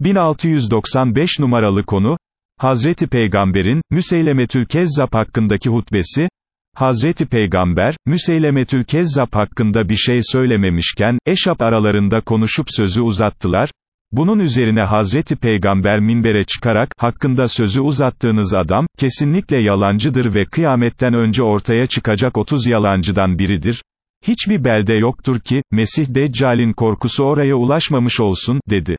1695 numaralı konu, Hazreti Peygamber'in, Müseylemetül Kezzap hakkındaki hutbesi, Hazreti Peygamber, Müseylemetül Kezzap hakkında bir şey söylememişken, eşap aralarında konuşup sözü uzattılar, bunun üzerine Hazreti Peygamber minbere çıkarak, hakkında sözü uzattığınız adam, kesinlikle yalancıdır ve kıyametten önce ortaya çıkacak 30 yalancıdan biridir. Hiçbir belde yoktur ki, Mesih Deccal'in korkusu oraya ulaşmamış olsun, dedi.